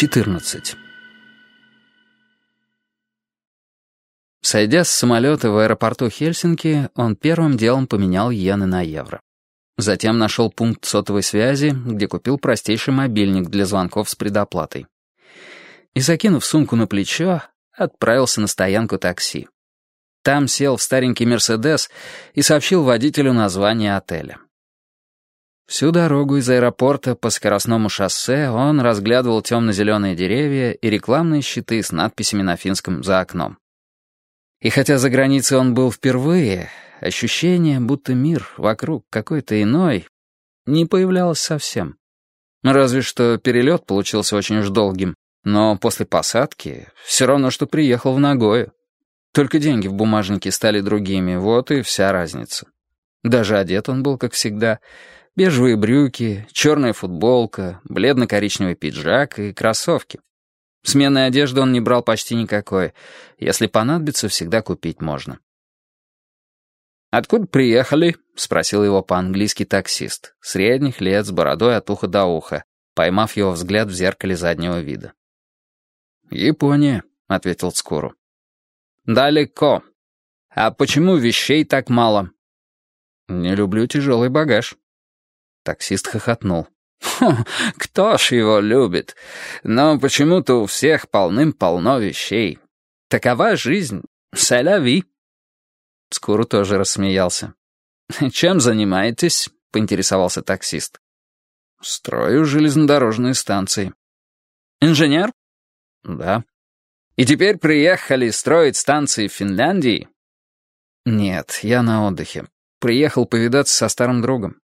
14. Сойдя с самолета в аэропорту Хельсинки, он первым делом поменял иены на евро. Затем нашел пункт сотовой связи, где купил простейший мобильник для звонков с предоплатой. И, закинув сумку на плечо, отправился на стоянку такси. Там сел в старенький «Мерседес» и сообщил водителю название отеля. Всю дорогу из аэропорта по скоростному шоссе он разглядывал темно-зеленые деревья и рекламные щиты с надписями на финском за окном. И хотя за границей он был впервые, ощущение, будто мир вокруг какой-то иной, не появлялось совсем. Разве что перелет получился очень уж долгим, но после посадки все равно, что приехал в Нагою. Только деньги в бумажнике стали другими, вот и вся разница. Даже одет он был, как всегда — Бежевые брюки, черная футболка, бледно-коричневый пиджак и кроссовки. Сменной одежды он не брал почти никакой. Если понадобится, всегда купить можно. «Откуда приехали?» — спросил его по-английски таксист. Средних лет, с бородой от уха до уха, поймав его взгляд в зеркале заднего вида. «Япония», — ответил Цкуру. «Далеко. А почему вещей так мало?» «Не люблю тяжелый багаж». Таксист хохотнул. «Кто ж его любит? Но почему-то у всех полным-полно вещей. Такова жизнь. Сэляви». Скуру тоже рассмеялся. «Чем занимаетесь?» — поинтересовался таксист. «Строю железнодорожные станции». «Инженер?» «Да». «И теперь приехали строить станции в Финляндии?» «Нет, я на отдыхе. Приехал повидаться со старым другом».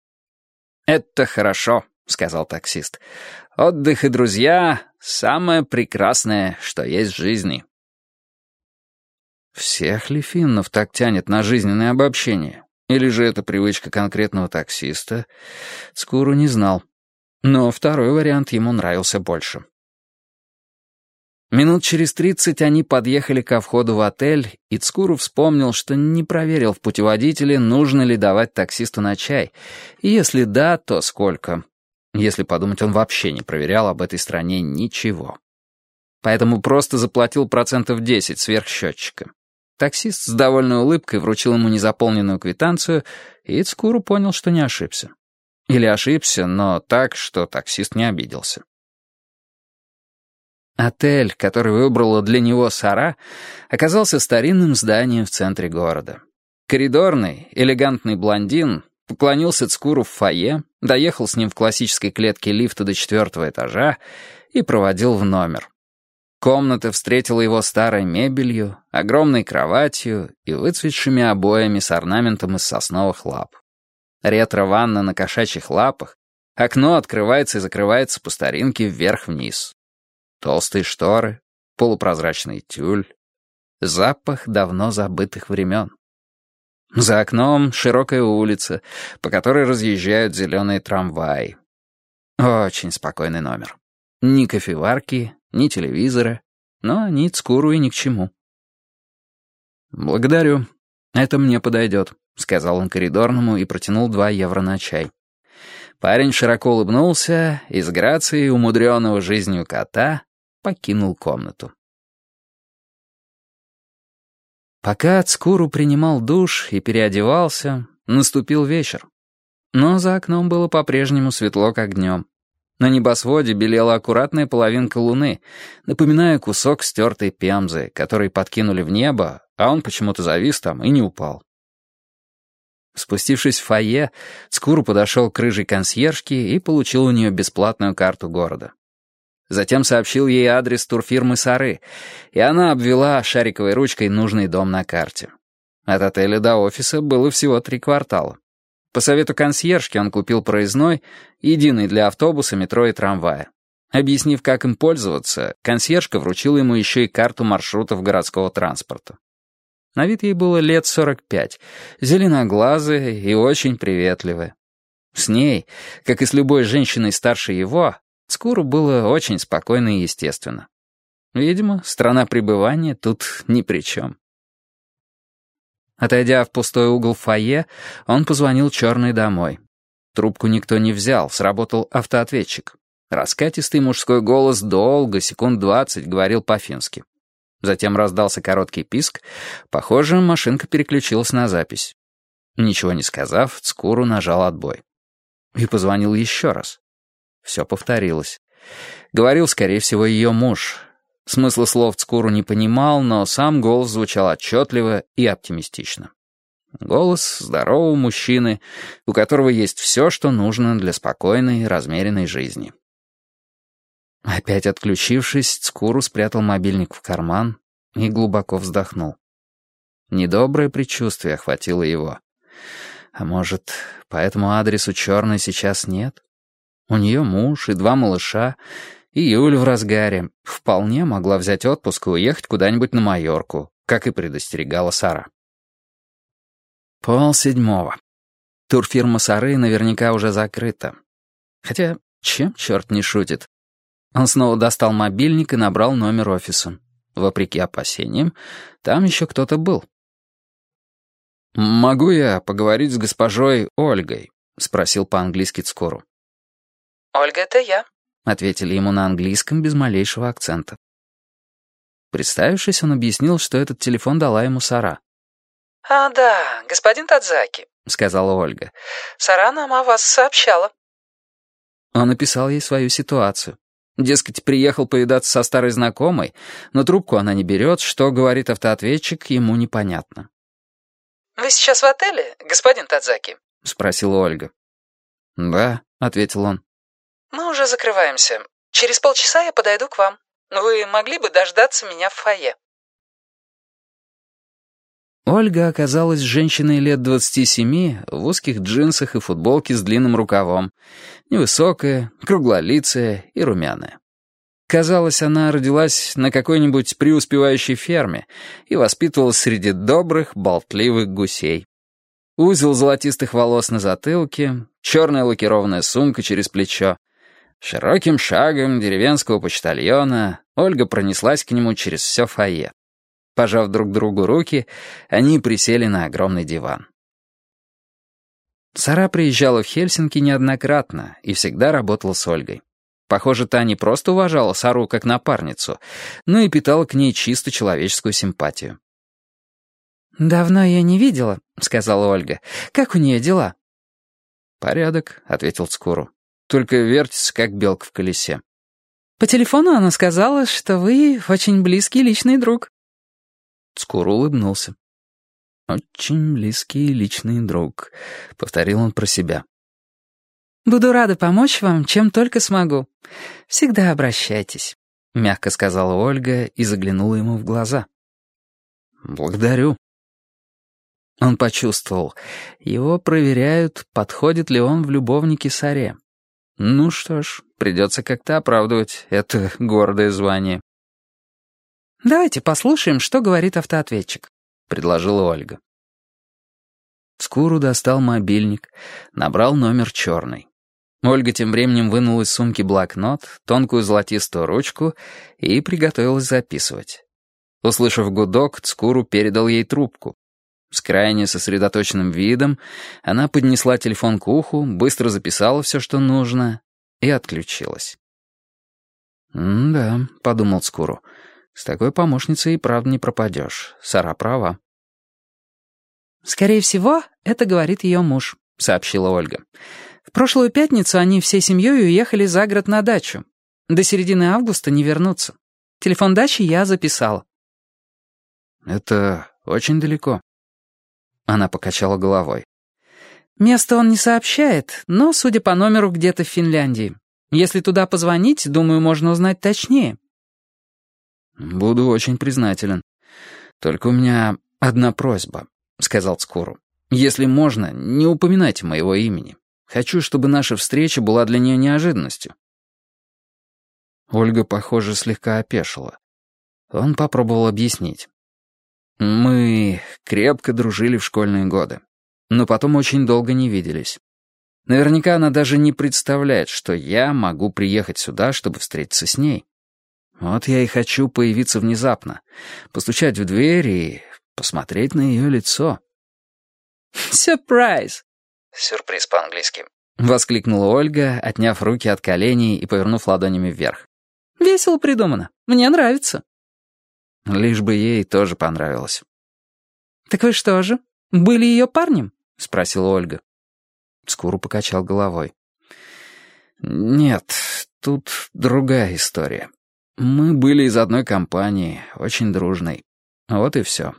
«Это хорошо», — сказал таксист. «Отдых и друзья — самое прекрасное, что есть в жизни». Всех ли финнов так тянет на жизненное обобщение? Или же это привычка конкретного таксиста? Скуру не знал. Но второй вариант ему нравился больше. Минут через тридцать они подъехали ко входу в отель, и Цкуру вспомнил, что не проверил в путеводителе, нужно ли давать таксисту на чай, и если да, то сколько. Если подумать, он вообще не проверял об этой стране ничего. Поэтому просто заплатил процентов десять сверх счетчика. Таксист с довольной улыбкой вручил ему незаполненную квитанцию, и Цкуру понял, что не ошибся. Или ошибся, но так, что таксист не обиделся. Отель, который выбрала для него Сара, оказался старинным зданием в центре города. Коридорный, элегантный блондин поклонился Цкуру в фойе, доехал с ним в классической клетке лифта до четвертого этажа и проводил в номер. Комната встретила его старой мебелью, огромной кроватью и выцветшими обоями с орнаментом из сосновых лап. Ретро-ванна на кошачьих лапах, окно открывается и закрывается по старинке вверх-вниз. Толстые шторы, полупрозрачный тюль. Запах давно забытых времен. За окном широкая улица, по которой разъезжают зеленые трамваи. Очень спокойный номер. Ни кофеварки, ни телевизора, но ни цкуру и ни к чему. «Благодарю. Это мне подойдет», — сказал он коридорному и протянул два евро на чай. Парень широко улыбнулся и с грацией умудренного жизнью кота покинул комнату. Пока Цкуру принимал душ и переодевался, наступил вечер. Но за окном было по-прежнему светло, как днем. На небосводе белела аккуратная половинка луны, напоминая кусок стертой пемзы, который подкинули в небо, а он почему-то завис там и не упал. Спустившись в фойе, Цкуру подошел к рыжей консьержке и получил у нее бесплатную карту города. Затем сообщил ей адрес турфирмы Сары, и она обвела шариковой ручкой нужный дом на карте. От отеля до офиса было всего три квартала. По совету консьержки он купил проездной, единый для автобуса, метро и трамвая. Объяснив, как им пользоваться, консьержка вручила ему еще и карту маршрутов городского транспорта. На вид ей было лет сорок пять, зеленоглазая и очень приветливая. С ней, как и с любой женщиной старше его, Скуру было очень спокойно и естественно. Видимо, страна пребывания тут ни при чем. Отойдя в пустой угол фойе, он позвонил черный домой. Трубку никто не взял, сработал автоответчик. Раскатистый мужской голос долго, секунд двадцать, говорил по-фински. Затем раздался короткий писк. Похоже, машинка переключилась на запись. Ничего не сказав, Цкуру нажал отбой. И позвонил еще раз. Все повторилось. Говорил, скорее всего, ее муж. Смысла слов Цкуру не понимал, но сам голос звучал отчетливо и оптимистично. Голос здорового мужчины, у которого есть все, что нужно для спокойной, размеренной жизни. Опять отключившись, Цкуру спрятал мобильник в карман и глубоко вздохнул. Недоброе предчувствие охватило его. А может, по этому адресу черной сейчас нет? У нее муж и два малыша, и Юль в разгаре. Вполне могла взять отпуск и уехать куда-нибудь на Майорку, как и предостерегала Сара. Пол седьмого. Турфирма Сары наверняка уже закрыта. Хотя, чем черт не шутит? Он снова достал мобильник и набрал номер офиса. Вопреки опасениям, там еще кто-то был. «Могу я поговорить с госпожой Ольгой?» — спросил по-английски Цкору. «Ольга, это я», — ответили ему на английском без малейшего акцента. Представившись, он объяснил, что этот телефон дала ему Сара. «А, да, господин Тадзаки», — сказала Ольга. «Сара нам о вас сообщала». Он описал ей свою ситуацию. Дескать, приехал повидаться со старой знакомой, но трубку она не берет, что говорит автоответчик, ему непонятно. «Вы сейчас в отеле, господин Тадзаки?» — спросила Ольга. «Да», — ответил он. «Мы уже закрываемся. Через полчаса я подойду к вам. Вы могли бы дождаться меня в фойе?» Ольга оказалась женщиной лет двадцати семи в узких джинсах и футболке с длинным рукавом, невысокая, круглолицая и румяная. Казалось, она родилась на какой-нибудь преуспевающей ферме и воспитывалась среди добрых, болтливых гусей. Узел золотистых волос на затылке, черная лакированная сумка через плечо. Широким шагом деревенского почтальона Ольга пронеслась к нему через все фойе. Пожав друг другу руки, они присели на огромный диван. Сара приезжала в Хельсинки неоднократно и всегда работала с Ольгой. Похоже, та не просто уважала Сару как напарницу, но и питала к ней чисто человеческую симпатию. «Давно я не видела», — сказала Ольга. «Как у нее дела?» «Порядок», — ответил Цкуру. «Только вертится, как белка в колесе». «По телефону она сказала, что вы очень близкий личный друг». Скоро улыбнулся. «Очень близкий личный друг», — повторил он про себя. «Буду рада помочь вам, чем только смогу. Всегда обращайтесь», — мягко сказала Ольга и заглянула ему в глаза. «Благодарю». Он почувствовал. Его проверяют, подходит ли он в любовнике Саре. Ну что ж, придется как-то оправдывать это гордое звание. «Давайте послушаем, что говорит автоответчик», — предложила Ольга. Скуру достал мобильник, набрал номер черный. Ольга тем временем вынула из сумки блокнот, тонкую золотистую ручку и приготовилась записывать. Услышав гудок, Цкуру передал ей трубку. С крайне сосредоточенным видом она поднесла телефон к уху, быстро записала все, что нужно, и отключилась. «Да», — подумал Цкуру, — с такой помощницей и правда не пропадешь. Сара права. «Скорее всего, это говорит ее муж», — сообщила Ольга. «В прошлую пятницу они всей семьей уехали за город на дачу. До середины августа не вернутся. Телефон дачи я записала». «Это очень далеко». Она покачала головой. «Место он не сообщает, но, судя по номеру, где-то в Финляндии. Если туда позвонить, думаю, можно узнать точнее». «Буду очень признателен. Только у меня одна просьба», — сказал Цкуру. «Если можно, не упоминайте моего имени. Хочу, чтобы наша встреча была для нее неожиданностью». Ольга, похоже, слегка опешила. Он попробовал объяснить. «Мы крепко дружили в школьные годы, но потом очень долго не виделись. Наверняка она даже не представляет, что я могу приехать сюда, чтобы встретиться с ней. Вот я и хочу появиться внезапно, постучать в дверь и посмотреть на ее лицо. «Сюрприз!» «Сюрприз по-английски. — воскликнула Ольга, отняв руки от коленей и повернув ладонями вверх. «Весело придумано. Мне нравится». Лишь бы ей тоже понравилось. «Так вы что же, были ее парнем?» — спросила Ольга. Скуру покачал головой. «Нет, тут другая история. Мы были из одной компании, очень дружной. Вот и все».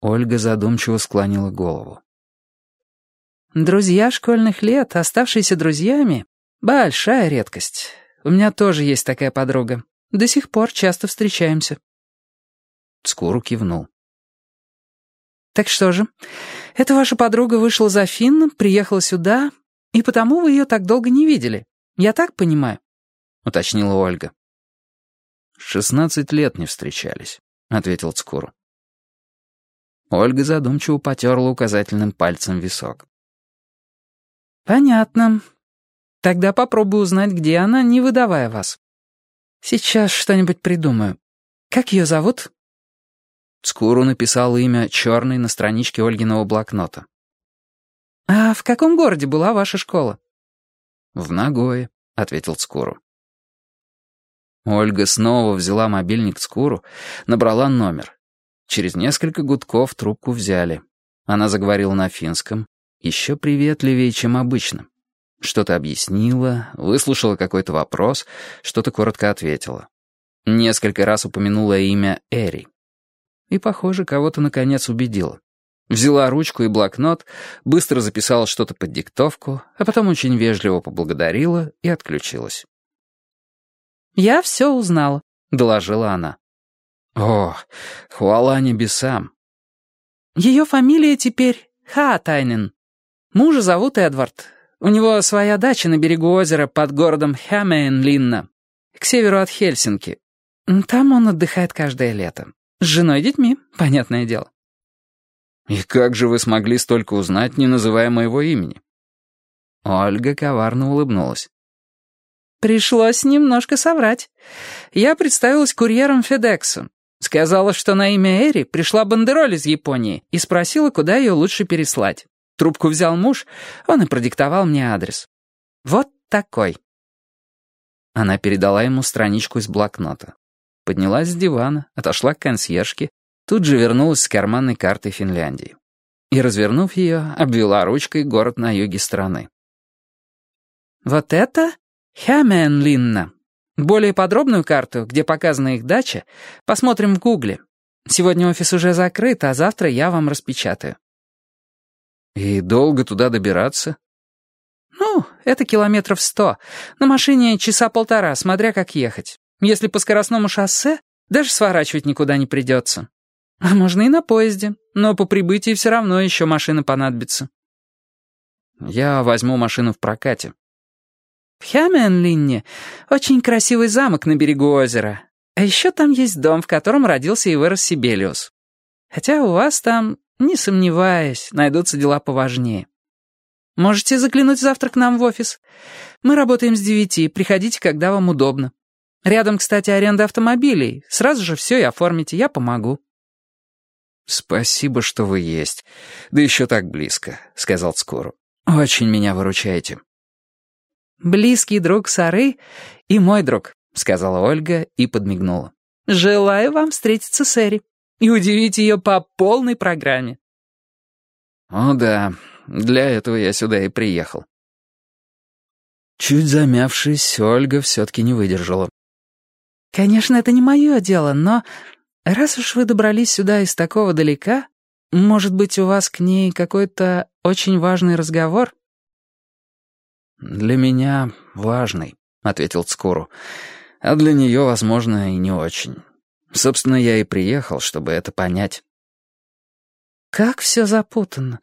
Ольга задумчиво склонила голову. «Друзья школьных лет, оставшиеся друзьями — большая редкость. У меня тоже есть такая подруга. До сих пор часто встречаемся». Скуру кивнул. «Так что же, эта ваша подруга вышла за Финном, приехала сюда, и потому вы ее так долго не видели. Я так понимаю?» — уточнила Ольга. «Шестнадцать лет не встречались», — ответил Цкуру. Ольга задумчиво потерла указательным пальцем висок. «Понятно. Тогда попробую узнать, где она, не выдавая вас. Сейчас что-нибудь придумаю. Как ее зовут?» Скуру написал имя черной на страничке Ольгиного блокнота. «А в каком городе была ваша школа?» «В Нагое», — ответил Цкуру. Ольга снова взяла мобильник Цкуру, набрала номер. Через несколько гудков трубку взяли. Она заговорила на финском, еще приветливее, чем обычно. Что-то объяснила, выслушала какой-то вопрос, что-то коротко ответила. Несколько раз упомянула имя Эри. И, похоже, кого-то наконец убедила. Взяла ручку и блокнот, быстро записала что-то под диктовку, а потом очень вежливо поблагодарила и отключилась. «Я все узнала», — доложила она. «О, хвала небесам!» «Ее фамилия теперь Хаатайнен. Мужа зовут Эдвард. У него своя дача на берегу озера под городом Хэмейнлинна, к северу от Хельсинки. Там он отдыхает каждое лето. С женой и детьми, понятное дело. «И как же вы смогли столько узнать, не называя моего имени?» Ольга коварно улыбнулась. «Пришлось немножко соврать. Я представилась курьером Федексу. Сказала, что на имя Эри пришла бандероль из Японии и спросила, куда ее лучше переслать. Трубку взял муж, он и продиктовал мне адрес. Вот такой». Она передала ему страничку из блокнота. Поднялась с дивана, отошла к консьержке, тут же вернулась с карманной картой Финляндии. И, развернув ее, обвела ручкой город на юге страны. «Вот это Хяменлинна. Более подробную карту, где показана их дача, посмотрим в гугле. Сегодня офис уже закрыт, а завтра я вам распечатаю». «И долго туда добираться?» «Ну, это километров сто. На машине часа полтора, смотря как ехать. Если по скоростному шоссе, даже сворачивать никуда не придется. А можно и на поезде, но по прибытии все равно еще машина понадобится. Я возьму машину в прокате. В Хяменлинне очень красивый замок на берегу озера. А еще там есть дом, в котором родился и вырос Сибелиус. Хотя у вас там, не сомневаюсь, найдутся дела поважнее. Можете заглянуть завтра к нам в офис. Мы работаем с девяти, приходите, когда вам удобно. Рядом, кстати, аренда автомобилей. Сразу же все и оформите, я помогу». «Спасибо, что вы есть. Да еще так близко», — сказал Скору. «Очень меня выручаете». «Близкий друг Сары и мой друг», — сказала Ольга и подмигнула. «Желаю вам встретиться с Эри и удивить ее по полной программе». «О да, для этого я сюда и приехал». Чуть замявшись, Ольга все-таки не выдержала. «Конечно, это не мое дело, но раз уж вы добрались сюда из такого далека, может быть, у вас к ней какой-то очень важный разговор?» «Для меня важный», — ответил Цкуру. «А для нее, возможно, и не очень. Собственно, я и приехал, чтобы это понять». «Как все запутанно».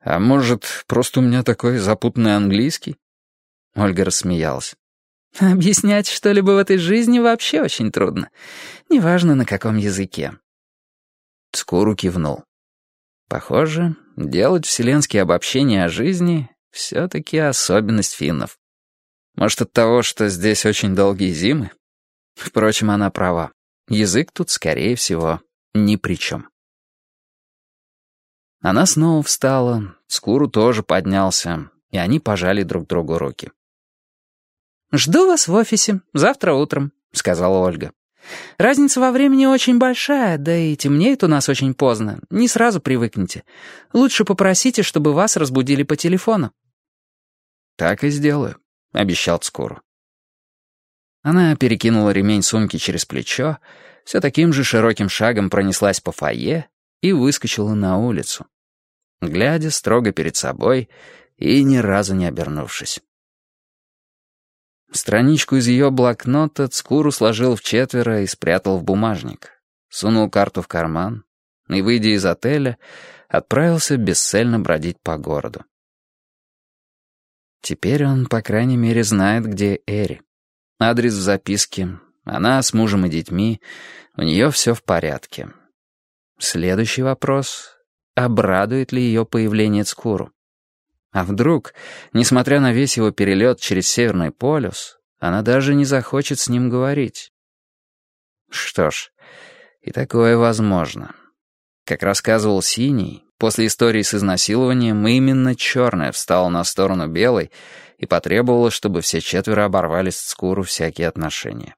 «А может, просто у меня такой запутанный английский?» Ольга рассмеялась. Объяснять что-либо в этой жизни вообще очень трудно. Неважно, на каком языке. Скуру кивнул. Похоже, делать вселенские обобщения о жизни — все-таки особенность финнов. Может, от того, что здесь очень долгие зимы? Впрочем, она права. Язык тут, скорее всего, ни при чем. Она снова встала, Скуру тоже поднялся, и они пожали друг другу руки. «Жду вас в офисе, завтра утром», — сказала Ольга. «Разница во времени очень большая, да и темнеет у нас очень поздно. Не сразу привыкнете. Лучше попросите, чтобы вас разбудили по телефону». «Так и сделаю», — обещал Скуру. Она перекинула ремень сумки через плечо, все таким же широким шагом пронеслась по фойе и выскочила на улицу, глядя строго перед собой и ни разу не обернувшись. Страничку из ее блокнота Цкуру сложил в четверо и спрятал в бумажник. Сунул карту в карман и, выйдя из отеля, отправился бесцельно бродить по городу. Теперь он, по крайней мере, знает, где Эри. Адрес в записке. Она с мужем и детьми. У нее все в порядке. Следующий вопрос. Обрадует ли ее появление Цкуру? А вдруг, несмотря на весь его перелет через Северный полюс, она даже не захочет с ним говорить? Что ж, и такое возможно. Как рассказывал Синий, после истории с изнасилованием именно черная встала на сторону белой и потребовала, чтобы все четверо оборвали с Цкуру всякие отношения.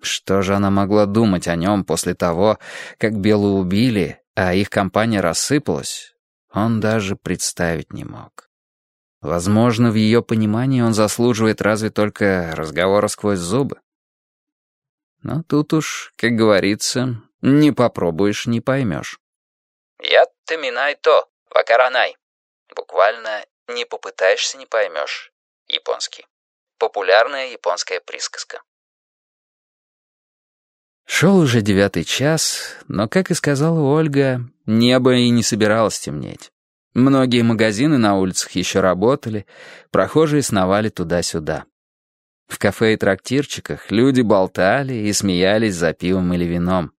Что же она могла думать о нем после того, как белую убили, а их компания рассыпалась, он даже представить не мог. Возможно, в ее понимании он заслуживает разве только разговора сквозь зубы. Но тут уж, как говорится, не попробуешь, не поймешь. «Я-то минай то, вакаранай». Буквально «не попытаешься, не поймешь». Японский. Популярная японская присказка. Шел уже девятый час, но, как и сказала Ольга, небо и не собиралось темнеть. Многие магазины на улицах еще работали, прохожие сновали туда-сюда. В кафе и трактирчиках люди болтали и смеялись за пивом или вином.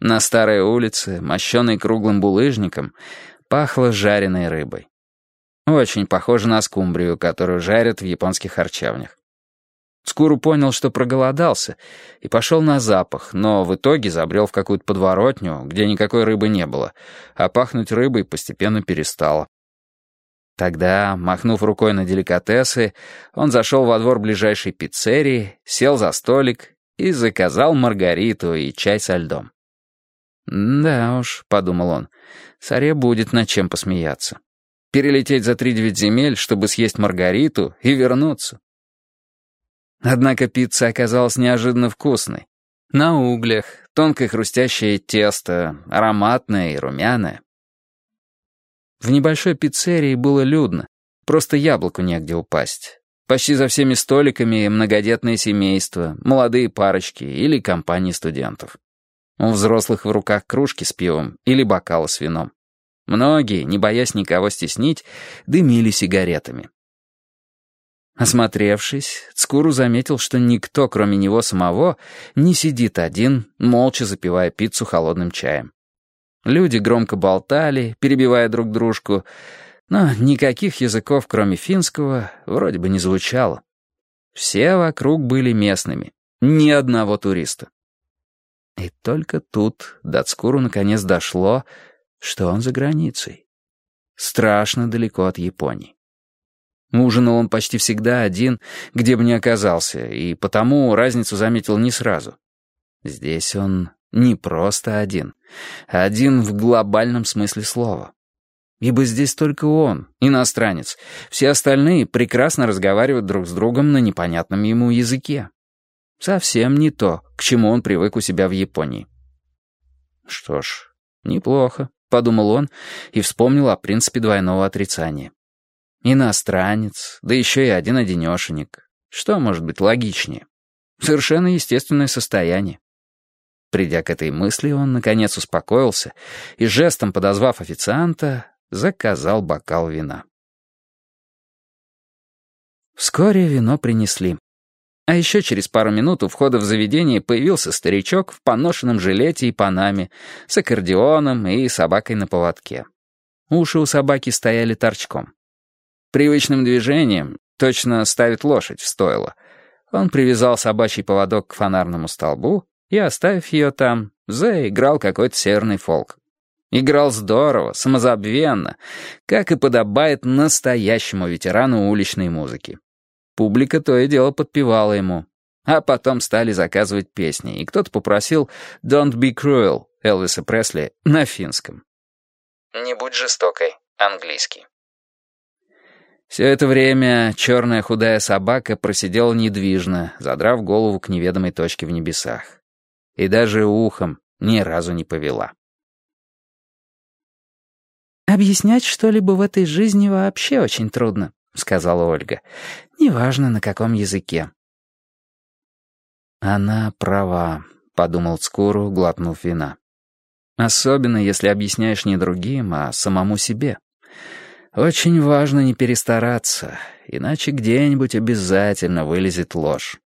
На старой улице, мощенной круглым булыжником, пахло жареной рыбой. Очень похоже на скумбрию, которую жарят в японских харчевнях. Скуру понял, что проголодался, и пошел на запах, но в итоге забрел в какую-то подворотню, где никакой рыбы не было, а пахнуть рыбой постепенно перестало. Тогда, махнув рукой на деликатесы, он зашел во двор ближайшей пиццерии, сел за столик и заказал маргариту и чай со льдом. «Да уж», — подумал он, — «Саре будет над чем посмеяться. Перелететь за три девять земель, чтобы съесть маргариту и вернуться. Однако пицца оказалась неожиданно вкусной. На углях, тонкое хрустящее тесто, ароматное и румяное. В небольшой пиццерии было людно, просто яблоку негде упасть. Почти за всеми столиками многодетные семейства, молодые парочки или компании студентов. У взрослых в руках кружки с пивом или бокалы с вином. Многие, не боясь никого стеснить, дымили сигаретами. Осмотревшись, Цкуру заметил, что никто, кроме него самого, не сидит один, молча запивая пиццу холодным чаем. Люди громко болтали, перебивая друг дружку, но никаких языков, кроме финского, вроде бы не звучало. Все вокруг были местными, ни одного туриста. И только тут до Цкуру наконец дошло, что он за границей. Страшно далеко от Японии. Ужинал он почти всегда один, где бы ни оказался, и потому разницу заметил не сразу. Здесь он не просто один, один в глобальном смысле слова. Ибо здесь только он, иностранец. Все остальные прекрасно разговаривают друг с другом на непонятном ему языке. Совсем не то, к чему он привык у себя в Японии. Что ж, неплохо, подумал он и вспомнил о принципе двойного отрицания. Иностранец, да еще и один-одинешенек. Что может быть логичнее? Совершенно естественное состояние. Придя к этой мысли, он, наконец, успокоился и, жестом подозвав официанта, заказал бокал вина. Вскоре вино принесли. А еще через пару минут у входа в заведение появился старичок в поношенном жилете и панаме, с аккордеоном и собакой на поводке. Уши у собаки стояли торчком. Привычным движением, точно ставит лошадь в стойло, он привязал собачий поводок к фонарному столбу и, оставив ее там, заиграл какой-то северный фолк. Играл здорово, самозабвенно, как и подобает настоящему ветерану уличной музыки. Публика то и дело подпевала ему. А потом стали заказывать песни, и кто-то попросил «Don't be cruel» Элвиса Пресли на финском. «Не будь жестокой» английский. Все это время черная худая собака просидела недвижно, задрав голову к неведомой точке в небесах. И даже ухом ни разу не повела. «Объяснять что-либо в этой жизни вообще очень трудно», — сказала Ольга. «Неважно, на каком языке». «Она права», — подумал Цкуру, глотнув вина. «Особенно, если объясняешь не другим, а самому себе. Очень важно не перестараться, иначе где-нибудь обязательно вылезет ложь.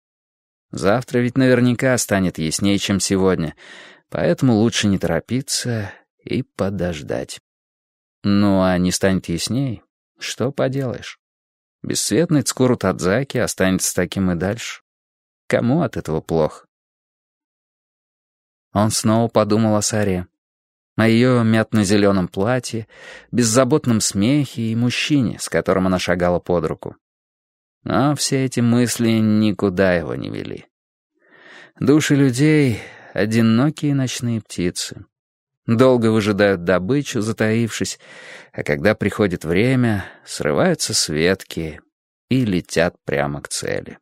Завтра ведь наверняка станет яснее, чем сегодня, поэтому лучше не торопиться и подождать». Ну, а не станет ясней, что поделаешь. Бесцветный Цкуру Тадзаки останется таким и дальше. Кому от этого плохо? Он снова подумал о Саре. О ее мятно-зеленом платье, беззаботном смехе и мужчине, с которым она шагала под руку. Но все эти мысли никуда его не вели. Души людей — одинокие ночные птицы. Долго выжидают добычу, затаившись, а когда приходит время, срываются с ветки и летят прямо к цели.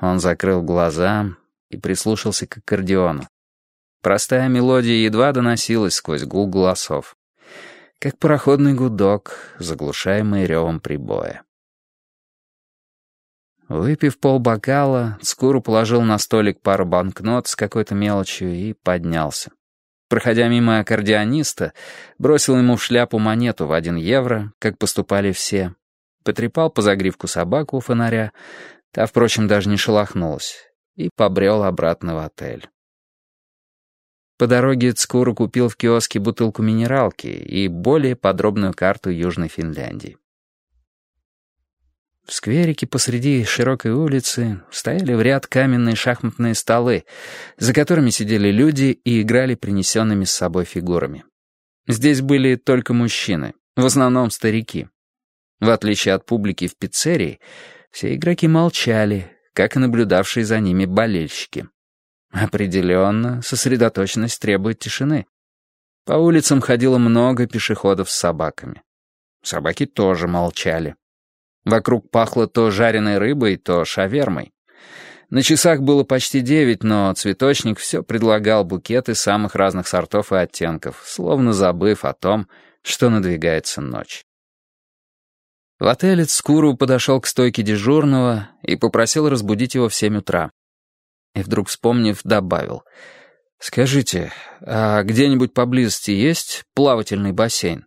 Он закрыл глаза и прислушался к аккордеону. Простая мелодия едва доносилась сквозь гул голосов, как пароходный гудок, заглушаемый ревом прибоя. Выпив полбокала, Скуру положил на столик пару банкнот с какой-то мелочью и поднялся. Проходя мимо аккордеониста, бросил ему в шляпу монету в один евро, как поступали все. Потрепал по загривку собаку у фонаря, та, впрочем, даже не шелохнулась, и побрел обратно в отель. По дороге Цкуру купил в киоске бутылку минералки и более подробную карту Южной Финляндии. В скверике посреди широкой улицы стояли в ряд каменные шахматные столы, за которыми сидели люди и играли принесенными с собой фигурами. Здесь были только мужчины, в основном старики. В отличие от публики в пиццерии, все игроки молчали, как и наблюдавшие за ними болельщики. Определенно, сосредоточенность требует тишины. По улицам ходило много пешеходов с собаками. Собаки тоже молчали. Вокруг пахло то жареной рыбой, то шавермой. На часах было почти девять, но цветочник все предлагал букеты самых разных сортов и оттенков, словно забыв о том, что надвигается ночь. В отеле Цкуру подошел к стойке дежурного и попросил разбудить его в семь утра. И вдруг, вспомнив, добавил. «Скажите, а где-нибудь поблизости есть плавательный бассейн?»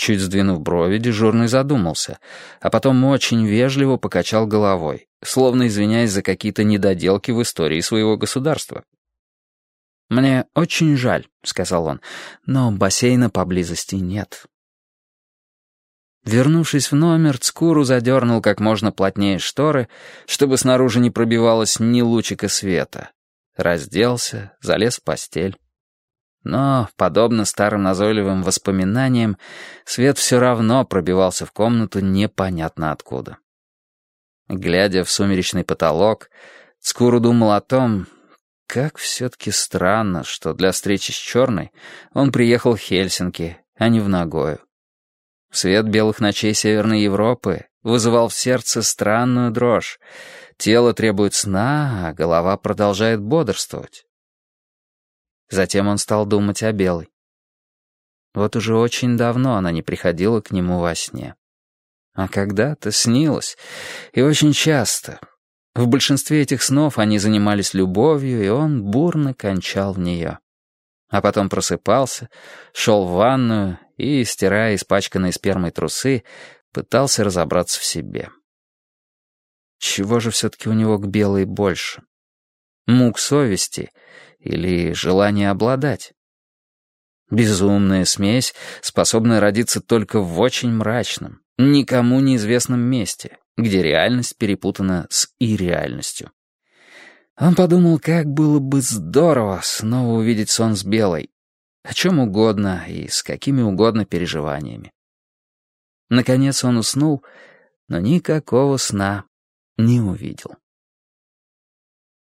Чуть сдвинув брови, дежурный задумался, а потом очень вежливо покачал головой, словно извиняясь за какие-то недоделки в истории своего государства. «Мне очень жаль», — сказал он, — «но бассейна поблизости нет». Вернувшись в номер, Цкуру задернул как можно плотнее шторы, чтобы снаружи не пробивалось ни лучика света. Разделся, залез в постель. Но, подобно старым назойливым воспоминаниям, свет все равно пробивался в комнату непонятно откуда. Глядя в сумеречный потолок, Цкуру думал о том, как все-таки странно, что для встречи с Черной он приехал в Хельсинки, а не в Нагою. Свет белых ночей Северной Европы вызывал в сердце странную дрожь. Тело требует сна, а голова продолжает бодрствовать. Затем он стал думать о Белой. Вот уже очень давно она не приходила к нему во сне. А когда-то снилось, и очень часто. В большинстве этих снов они занимались любовью, и он бурно кончал в нее. А потом просыпался, шел в ванную и, стирая испачканные спермой трусы, пытался разобраться в себе. Чего же все-таки у него к белой больше? Мук совести или желание обладать. Безумная смесь, способная родиться только в очень мрачном, никому неизвестном месте, где реальность перепутана с ирреальностью. Он подумал, как было бы здорово снова увидеть сон с Белой. О чем угодно и с какими угодно переживаниями. Наконец он уснул, но никакого сна не увидел.